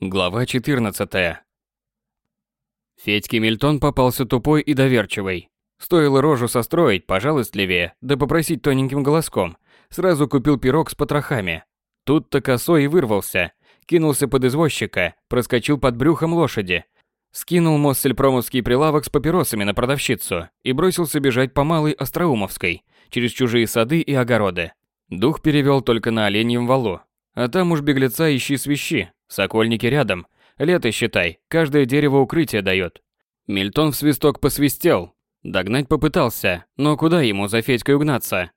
Глава 14. Федьке Мильтон попался тупой и доверчивый. Стоило рожу состроить, пожалостливее, да попросить тоненьким голоском. Сразу купил пирог с потрохами. Тут-то косой и вырвался. Кинулся под извозчика, проскочил под брюхом лошади. Скинул Моссельпромовский прилавок с папиросами на продавщицу и бросился бежать по Малой Остроумовской, через чужие сады и огороды. Дух перевел только на Оленьем валу. А там уж беглеца ищи свищи, Сокольники рядом. Лето, считай, каждое дерево укрытие дает. Мильтон в свисток посвистел. Догнать попытался, но куда ему за Федькой угнаться?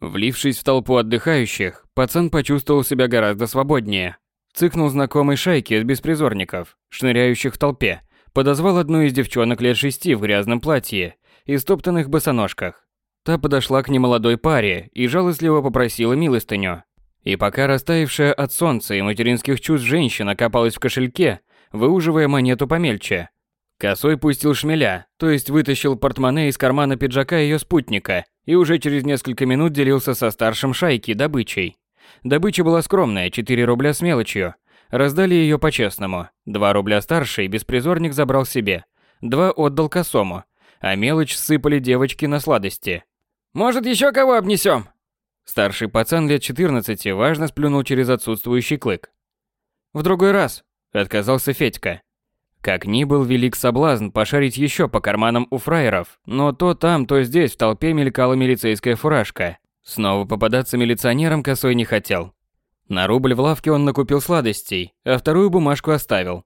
Влившись в толпу отдыхающих, пацан почувствовал себя гораздо свободнее. Цыкнул знакомой шайки из беспризорников, шныряющих в толпе, подозвал одну из девчонок лет шести в грязном платье и стоптанных босоножках. Та подошла к немолодой паре и жалостливо попросила милостыню. И пока растаявшая от солнца и материнских чувств женщина копалась в кошельке, выуживая монету помельче, Косой пустил шмеля, то есть вытащил портмоне из кармана пиджака ее спутника и уже через несколько минут делился со старшим шайки добычей. Добыча была скромная, 4 рубля с мелочью. Раздали ее по-честному. 2 рубля старший беспризорник забрал себе, 2 отдал косому, а мелочь сыпали девочки на сладости. «Может, еще кого обнесем?» Старший пацан лет 14 важно сплюнул через отсутствующий клык. «В другой раз», — отказался Федька. Как ни был велик соблазн пошарить еще по карманам у фраеров, но то там, то здесь в толпе мелькала милицейская фуражка. Снова попадаться милиционером косой не хотел. На рубль в лавке он накупил сладостей, а вторую бумажку оставил.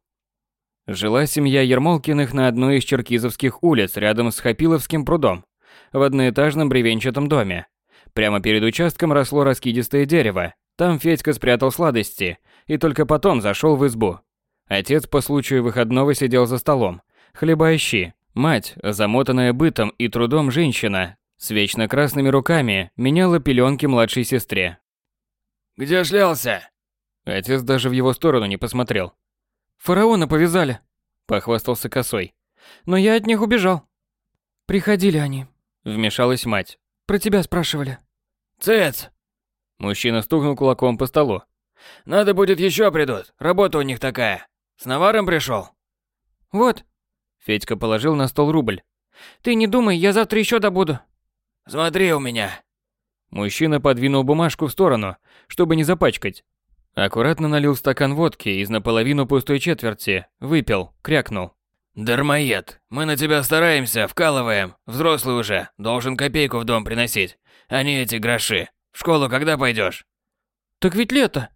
Жила семья Ермолкиных на одной из черкизовских улиц рядом с Хапиловским прудом, в одноэтажном бревенчатом доме. Прямо перед участком росло раскидистое дерево. Там Федька спрятал сладости и только потом зашел в избу. Отец по случаю выходного сидел за столом, хлеба щи. Мать, замотанная бытом и трудом женщина, с вечно красными руками, меняла пеленки младшей сестре. «Где шлялся?» Отец даже в его сторону не посмотрел. «Фараона повязали», – похвастался косой. «Но я от них убежал». «Приходили они», – вмешалась мать. «Про тебя спрашивали». «Цец!» Мужчина стукнул кулаком по столу. «Надо будет еще придут. Работа у них такая. С наваром пришел?» «Вот». Федька положил на стол рубль. «Ты не думай, я завтра еще добуду». «Смотри у меня». Мужчина подвинул бумажку в сторону, чтобы не запачкать. Аккуратно налил стакан водки из наполовину пустой четверти, выпил, крякнул. «Дармоед, мы на тебя стараемся, вкалываем. Взрослый уже, должен копейку в дом приносить, а не эти гроши. В школу когда пойдешь? Так ведь лето.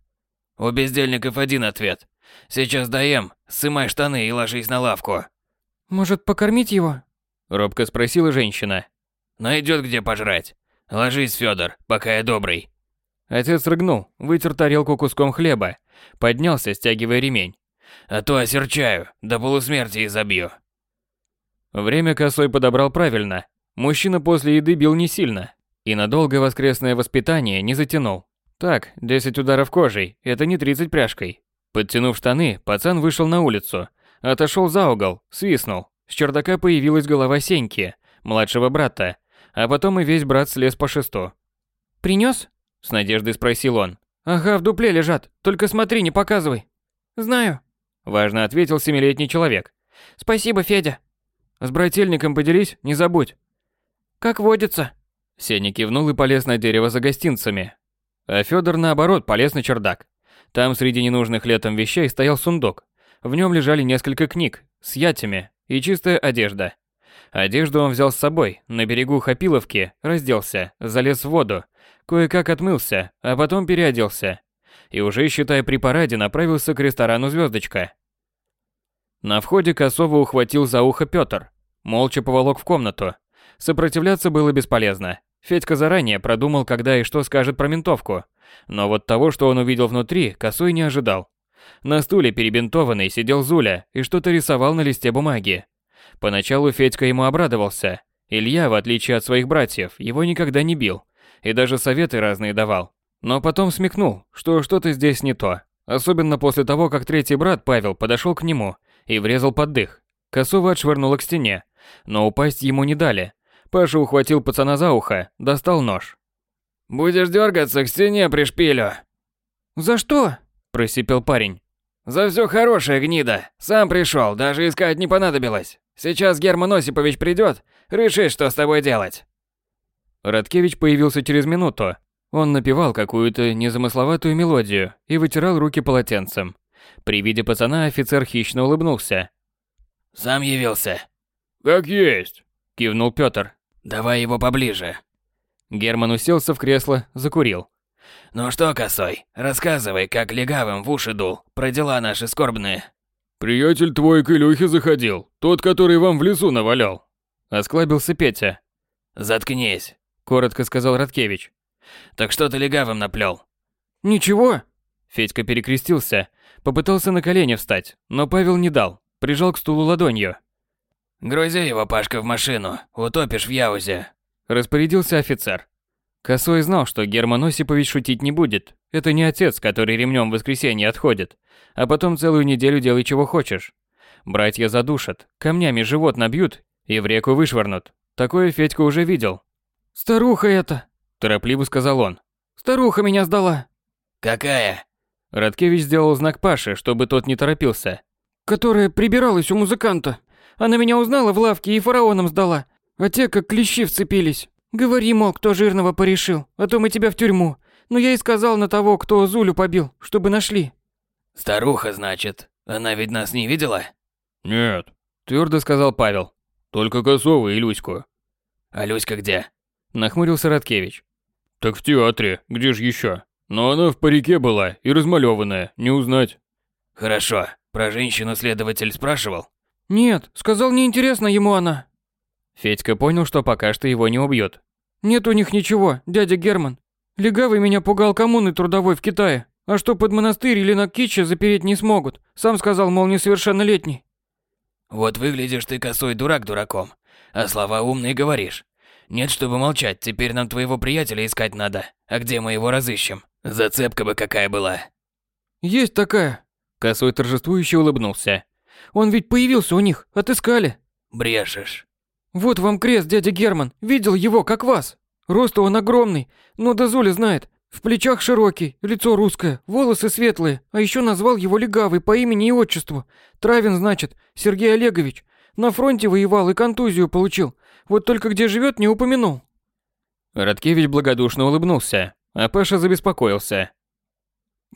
У бездельников один ответ. Сейчас даем, сымай штаны и ложись на лавку. Может, покормить его? Робко спросила женщина. Найдет где пожрать. Ложись, Федор, пока я добрый. Отец рыгнул, вытер тарелку куском хлеба, поднялся, стягивая ремень. А то осерчаю, до полусмерти и забью. Время косой подобрал правильно. Мужчина после еды бил не сильно, и надолго воскресное воспитание не затянул. Так, 10 ударов кожей, это не 30 пряжкой. Подтянув штаны, пацан вышел на улицу, отошел за угол, свистнул. С чердака появилась голова Сеньки, младшего брата, а потом и весь брат слез по шесту. «Принёс?» – с надеждой спросил он. «Ага, в дупле лежат, только смотри, не показывай». «Знаю», – важно ответил семилетний человек. «Спасибо, Федя». «С брательником поделись, не забудь». «Как водится», Сеня кивнул и полез на дерево за гостинцами. А Федор наоборот полез на чердак. Там среди ненужных летом вещей стоял сундук. В нем лежали несколько книг с ятями и чистая одежда. Одежду он взял с собой, на берегу Хапиловки, разделся, залез в воду, кое-как отмылся, а потом переоделся. И уже, считая при параде, направился к ресторану «Звездочка». На входе Косова ухватил за ухо Пётр, молча поволок в комнату. Сопротивляться было бесполезно. Федька заранее продумал, когда и что скажет про ментовку. Но вот того, что он увидел внутри, Косой не ожидал. На стуле перебинтованный сидел Зуля и что-то рисовал на листе бумаги. Поначалу Федька ему обрадовался. Илья, в отличие от своих братьев, его никогда не бил. И даже советы разные давал. Но потом смекнул, что что-то здесь не то. Особенно после того, как третий брат Павел подошел к нему и врезал под дых. Косова отшвырнула к стене, но упасть ему не дали. Паша ухватил пацана за ухо, достал нож. «Будешь дергаться, к стене пришпилю». «За что?» – просипел парень. За все хорошее, гнида. Сам пришел, даже искать не понадобилось. Сейчас Герман Осипович придет, решит, что с тобой делать. Радкевич появился через минуту. Он напевал какую-то незамысловатую мелодию и вытирал руки полотенцем. При виде пацана офицер хищно улыбнулся. «Сам явился?» «Как есть», – кивнул Пётр. «Давай его поближе». Герман уселся в кресло, закурил. «Ну что, Косой, рассказывай, как легавым в уши дул, про дела наши скорбные». «Приятель твой к Илюхе заходил, тот, который вам в лесу навалял». Осклабился Петя. «Заткнись», – коротко сказал Радкевич. «Так что ты легавым наплел?» «Ничего». Федька перекрестился, попытался на колени встать, но Павел не дал, прижал к стулу ладонью. «Грузи его, Пашка, в машину, утопишь в Яузе», – распорядился офицер. Косой знал, что Герман Осипович шутить не будет. Это не отец, который ремнем в воскресенье отходит, а потом целую неделю делай чего хочешь. Братья задушат, камнями живот набьют и в реку вышвырнут. Такое Федька уже видел. «Старуха это!» – торопливо сказал он. «Старуха меня сдала!» «Какая?» Радкевич сделал знак Паше, чтобы тот не торопился. «Которая прибиралась у музыканта. Она меня узнала в лавке и фараоном сдала. А те как клещи вцепились. Говори, мол, кто жирного порешил, а то мы тебя в тюрьму. Но я и сказал на того, кто Зулю побил, чтобы нашли». «Старуха, значит. Она ведь нас не видела?» «Нет», – твердо сказал Павел. «Только Косова и Люську». «А Люська где?» – нахмурился Радкевич. «Так в театре, где же еще? Но она в парике была и размалеванная, не узнать». «Хорошо. Про женщину следователь спрашивал?» «Нет, сказал, неинтересно ему она». Федька понял, что пока что его не убьют. «Нет у них ничего, дядя Герман. Легавый меня пугал коммуны трудовой в Китае. А что под монастырь или на китче запереть не смогут. Сам сказал, мол, несовершеннолетний». «Вот выглядишь ты косой дурак дураком, а слова умные говоришь. Нет, чтобы молчать, теперь нам твоего приятеля искать надо. А где мы его разыщем? Зацепка бы какая была». «Есть такая». Косой торжествующе улыбнулся. «Он ведь появился у них, отыскали». «Брешешь». «Вот вам крест, дядя Герман, видел его, как вас. Рост он огромный, но до Зуля знает. В плечах широкий, лицо русское, волосы светлые, а еще назвал его легавый по имени и отчеству. Травин, значит, Сергей Олегович. На фронте воевал и контузию получил. Вот только где живет, не упомянул». Радкевич благодушно улыбнулся, а Паша забеспокоился.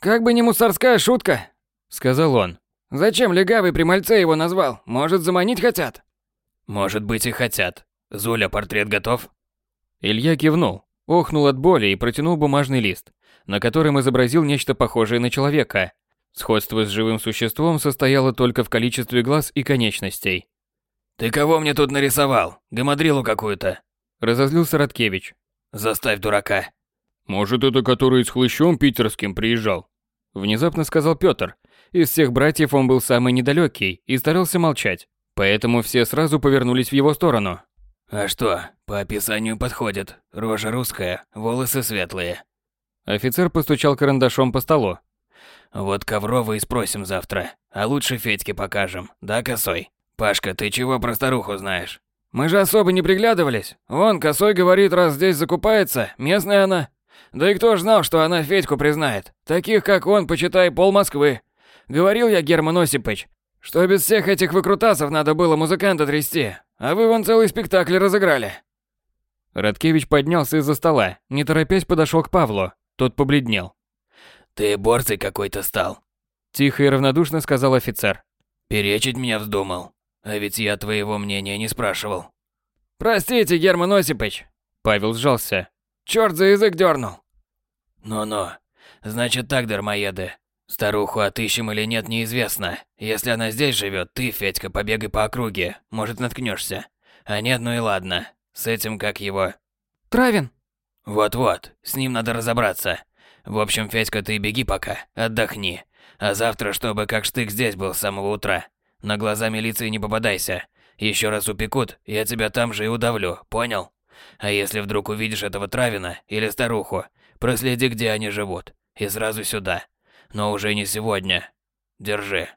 «Как бы не мусорская шутка», — сказал он. «Зачем легавый при мальце его назвал? Может, заманить хотят?» «Может быть и хотят. Зуля, портрет готов?» Илья кивнул, охнул от боли и протянул бумажный лист, на котором изобразил нечто похожее на человека. Сходство с живым существом состояло только в количестве глаз и конечностей. «Ты кого мне тут нарисовал? Гамадрилу какую-то?» Разозлился Радкевич. «Заставь дурака». «Может, это который с хлыщом питерским приезжал?» Внезапно сказал Пётр. Из всех братьев он был самый недалекий и старался молчать. Поэтому все сразу повернулись в его сторону. «А что, по описанию подходит. Рожа русская, волосы светлые». Офицер постучал карандашом по столу. «Вот Коврова и спросим завтра. А лучше Федьке покажем, да, Косой? Пашка, ты чего про старуху знаешь?» «Мы же особо не приглядывались. Вон, Косой говорит, раз здесь закупается, местная она. Да и кто ж знал, что она Федьку признает? Таких, как он, почитай, пол Москвы. Говорил я, Герман Осипович, что без всех этих выкрутасов надо было музыканта трясти, а вы вон целый спектакль разыграли. Радкевич поднялся из-за стола, не торопясь подошел к Павлу. Тот побледнел. «Ты борцей какой-то стал», – тихо и равнодушно сказал офицер. «Перечить меня вздумал. А ведь я твоего мнения не спрашивал». «Простите, Герман Осипович». Павел сжался. «Чёрт за язык дернул». «Ну-ну. Значит так, дармоеды. Старуху отыщем или нет, неизвестно. Если она здесь живет, ты, Федька, побегай по округе, может наткнешься. А нет, ну и ладно. С этим как его? Травин. Вот-вот, с ним надо разобраться. В общем, Федька, ты беги пока, отдохни. А завтра, чтобы как штык здесь был с самого утра. На глаза милиции не попадайся. Еще раз упекут, я тебя там же и удавлю, понял? А если вдруг увидишь этого Травина или старуху, проследи, где они живут, и сразу сюда но уже не сегодня. Держи.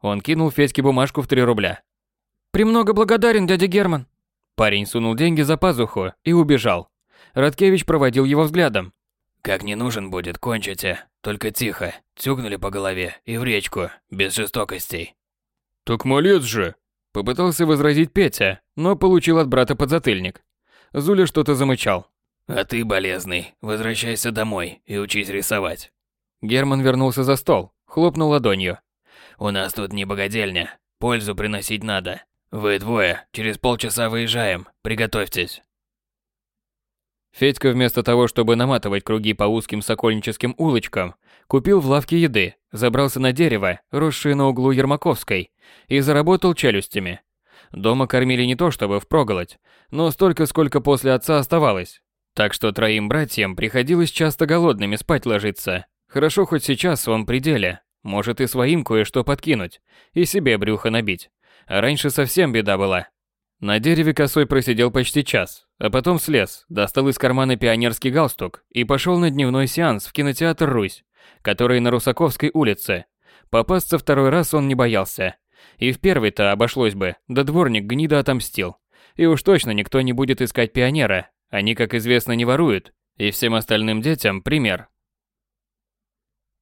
Он кинул Федьке бумажку в три рубля. «Премного благодарен, дядя Герман». Парень сунул деньги за пазуху и убежал. Радкевич проводил его взглядом. «Как не нужен будет, кончите. Только тихо, тюкнули по голове и в речку, без жестокостей. Так малец же! Попытался возразить Петя, но получил от брата подзатыльник. Зуля что-то замычал. А ты, болезный, возвращайся домой и учись рисовать. Герман вернулся за стол, хлопнул ладонью. У нас тут не богадельня, пользу приносить надо. Вы двое, через полчаса выезжаем, приготовьтесь. Федька вместо того, чтобы наматывать круги по узким сокольническим улочкам, купил в лавке еды, забрался на дерево, росшее на углу Ермаковской, и заработал челюстями. Дома кормили не то чтобы впроголодь, но столько, сколько после отца оставалось. Так что троим братьям приходилось часто голодными спать ложиться. Хорошо хоть сейчас он при деле, может и своим кое-что подкинуть, и себе брюхо набить. А раньше совсем беда была. На дереве косой просидел почти час, а потом слез, достал из кармана пионерский галстук и пошел на дневной сеанс в кинотеатр «Русь», который на Русаковской улице. Попасться второй раз он не боялся. И в первый-то обошлось бы, да дворник гнида отомстил. И уж точно никто не будет искать пионера, они, как известно, не воруют, и всем остальным детям пример.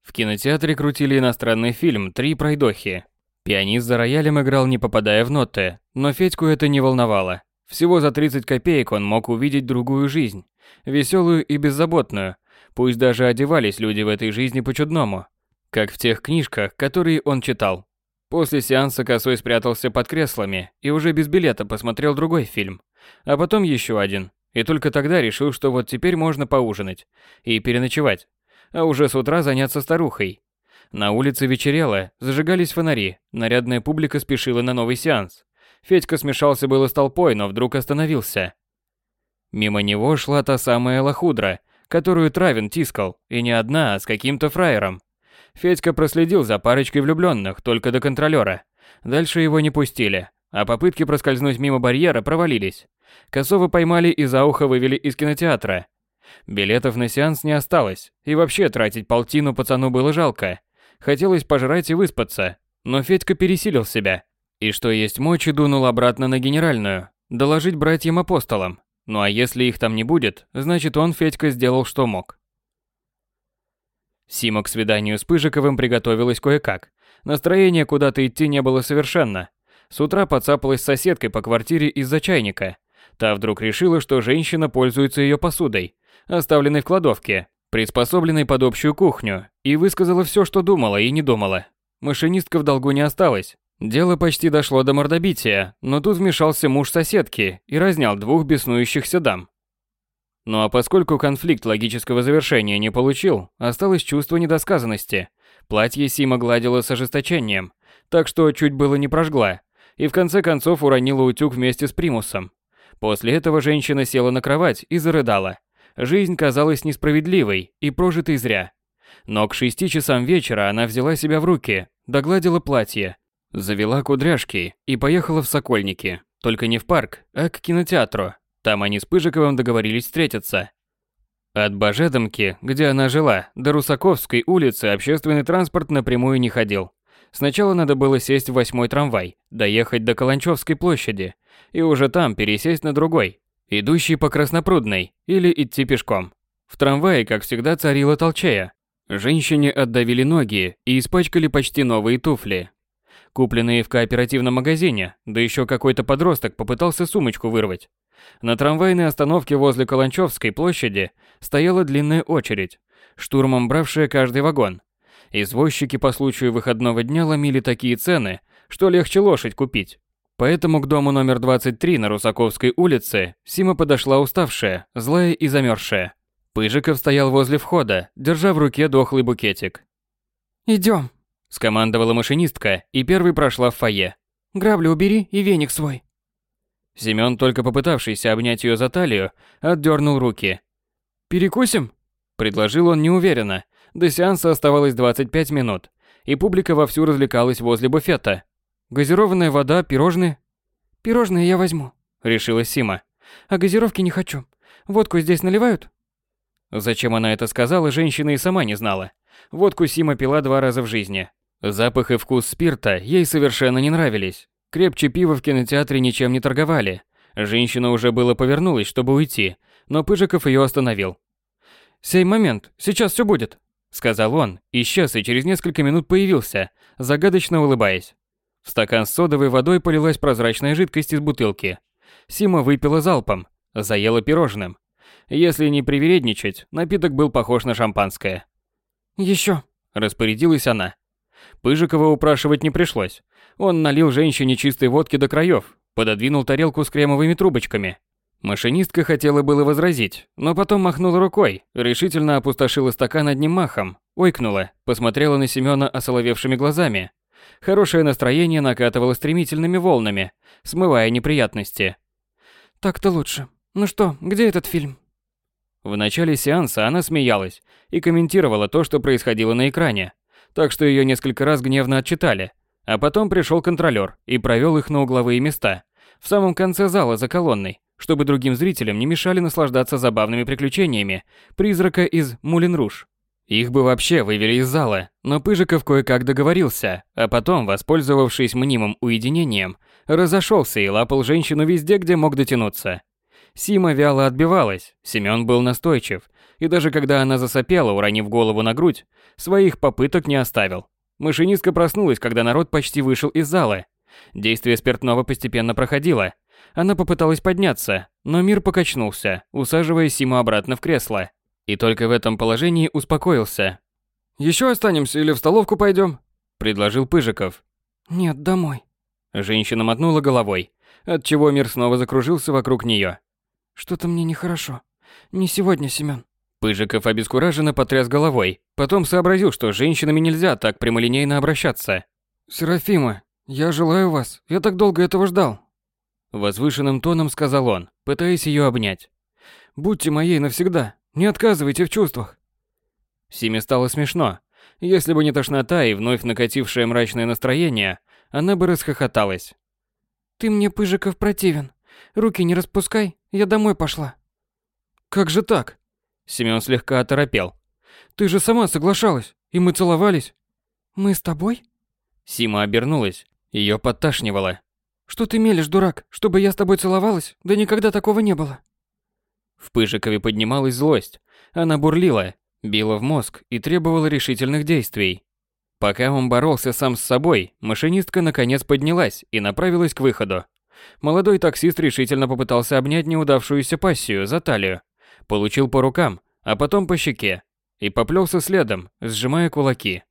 В кинотеатре крутили иностранный фильм «Три пройдохи», Пианист за роялем играл не попадая в ноты, но Федьку это не волновало. Всего за 30 копеек он мог увидеть другую жизнь, веселую и беззаботную. Пусть даже одевались люди в этой жизни по-чудному, как в тех книжках, которые он читал. После сеанса Косой спрятался под креслами и уже без билета посмотрел другой фильм, а потом еще один. И только тогда решил, что вот теперь можно поужинать и переночевать, а уже с утра заняться старухой. На улице вечерело, зажигались фонари, нарядная публика спешила на новый сеанс. Федька смешался было с толпой, но вдруг остановился. Мимо него шла та самая лохудра, которую Травин тискал, и не одна, а с каким-то фраером. Федька проследил за парочкой влюбленных только до контролера. Дальше его не пустили, а попытки проскользнуть мимо барьера провалились. Косова поймали и за ухо вывели из кинотеатра. Билетов на сеанс не осталось, и вообще тратить полтину пацану было жалко. Хотелось пожрать и выспаться, но Федька пересилил себя. И что есть мочи, дунул обратно на генеральную, доложить братьям-апостолам. Ну а если их там не будет, значит он, Федька, сделал что мог. Сима к свиданию с Пыжиковым приготовилась кое-как. Настроения куда-то идти не было совершенно. С утра подцапалась с соседкой по квартире из-за чайника. Та вдруг решила, что женщина пользуется ее посудой, оставленной в кладовке, приспособленной под общую кухню, и высказала все, что думала и не думала. Машинистка в долгу не осталась. Дело почти дошло до мордобития, но тут вмешался муж соседки и разнял двух беснующихся дам. Ну а поскольку конфликт логического завершения не получил, осталось чувство недосказанности. Платье Сима гладила с ожесточением, так что чуть было не прожгла, и в конце концов уронила утюг вместе с примусом. После этого женщина села на кровать и зарыдала. Жизнь казалась несправедливой и прожитой зря. Но к шести часам вечера она взяла себя в руки, догладила платье, завела кудряшки и поехала в Сокольники. Только не в парк, а к кинотеатру. Там они с Пыжиковым договорились встретиться. От Божедомки, где она жила, до Русаковской улицы общественный транспорт напрямую не ходил. Сначала надо было сесть в восьмой трамвай, доехать до Каланчевской площади и уже там пересесть на другой, идущий по Краснопрудной, или идти пешком. В трамвае, как всегда, царила толчая. Женщине отдавили ноги и испачкали почти новые туфли. Купленные в кооперативном магазине, да еще какой-то подросток попытался сумочку вырвать. На трамвайной остановке возле Каланчевской площади стояла длинная очередь, штурмом бравшая каждый вагон. Извозчики по случаю выходного дня ломили такие цены, что легче лошадь купить. Поэтому к дому номер 23 на Русаковской улице Сима подошла уставшая, злая и замерзшая. Пыжиков стоял возле входа, держа в руке дохлый букетик. «Идём», – скомандовала машинистка и первой прошла в фойе. «Грабли убери и веник свой». Семён, только попытавшийся обнять её за талию, отдернул руки. «Перекусим?» – предложил он неуверенно. До сеанса оставалось 25 минут, и публика вовсю развлекалась возле буфета, Газированная вода, пирожные. Пирожные я возьму, решила Сима. А газировки не хочу. Водку здесь наливают? Зачем она это сказала, женщина и сама не знала. Водку Сима пила два раза в жизни. Запах и вкус спирта ей совершенно не нравились. Крепче пива в кинотеатре ничем не торговали. Женщина уже было повернулась, чтобы уйти, но Пыжиков ее остановил. «Сей момент, сейчас все будет». сказал он, исчез и через несколько минут появился, загадочно улыбаясь. В стакан с содовой водой полилась прозрачная жидкость из бутылки. Сима выпила залпом, заела пирожным. Если не привередничать, напиток был похож на шампанское. Еще, распорядилась она. Пыжикова упрашивать не пришлось. Он налил женщине чистой водки до краев, пододвинул тарелку с кремовыми трубочками. Машинистка хотела было возразить, но потом махнула рукой, решительно опустошила стакан одним махом, ойкнула, посмотрела на Семёна осоловевшими глазами. Хорошее настроение накатывало стремительными волнами, смывая неприятности. Так-то лучше. Ну что, где этот фильм? В начале сеанса она смеялась и комментировала то, что происходило на экране, так что ее несколько раз гневно отчитали. А потом пришел контролер и провел их на угловые места, в самом конце зала за колонной, чтобы другим зрителям не мешали наслаждаться забавными приключениями призрака из Мулин Руж. Их бы вообще вывели из зала, но Пыжиков кое-как договорился, а потом, воспользовавшись мнимым уединением, разошелся и лапал женщину везде, где мог дотянуться. Сима вяло отбивалась, Семён был настойчив, и даже когда она засопела, уронив голову на грудь, своих попыток не оставил. Машинистка проснулась, когда народ почти вышел из зала. Действие спиртного постепенно проходило. Она попыталась подняться, но мир покачнулся, усаживая Симу обратно в кресло. И только в этом положении успокоился. Еще останемся или в столовку пойдем? предложил Пыжиков. Нет, домой. Женщина мотнула головой, отчего мир снова закружился вокруг нее. Что-то мне нехорошо. Не сегодня, Семён. Пыжиков обескураженно потряс головой, потом сообразил, что с женщинами нельзя так прямолинейно обращаться. «Серафима, я желаю вас. Я так долго этого ждал». Возвышенным тоном сказал он, пытаясь ее обнять. «Будьте моей навсегда. Не отказывайте в чувствах». Симе стало смешно. Если бы не тошнота и вновь накатившее мрачное настроение, она бы расхохоталась. «Ты мне, Пыжиков, противен. Руки не распускай, я домой пошла». «Как же так?» Семён слегка оторопел. «Ты же сама соглашалась, и мы целовались». «Мы с тобой?» Сима обернулась, её подташнивало. «Что ты мелешь, дурак? Чтобы я с тобой целовалась? Да никогда такого не было». В Пыжикове поднималась злость. Она бурлила, била в мозг и требовала решительных действий. Пока он боролся сам с собой, машинистка наконец поднялась и направилась к выходу. Молодой таксист решительно попытался обнять неудавшуюся пассию за талию, получил по рукам, а потом по щеке, и поплелся следом, сжимая кулаки.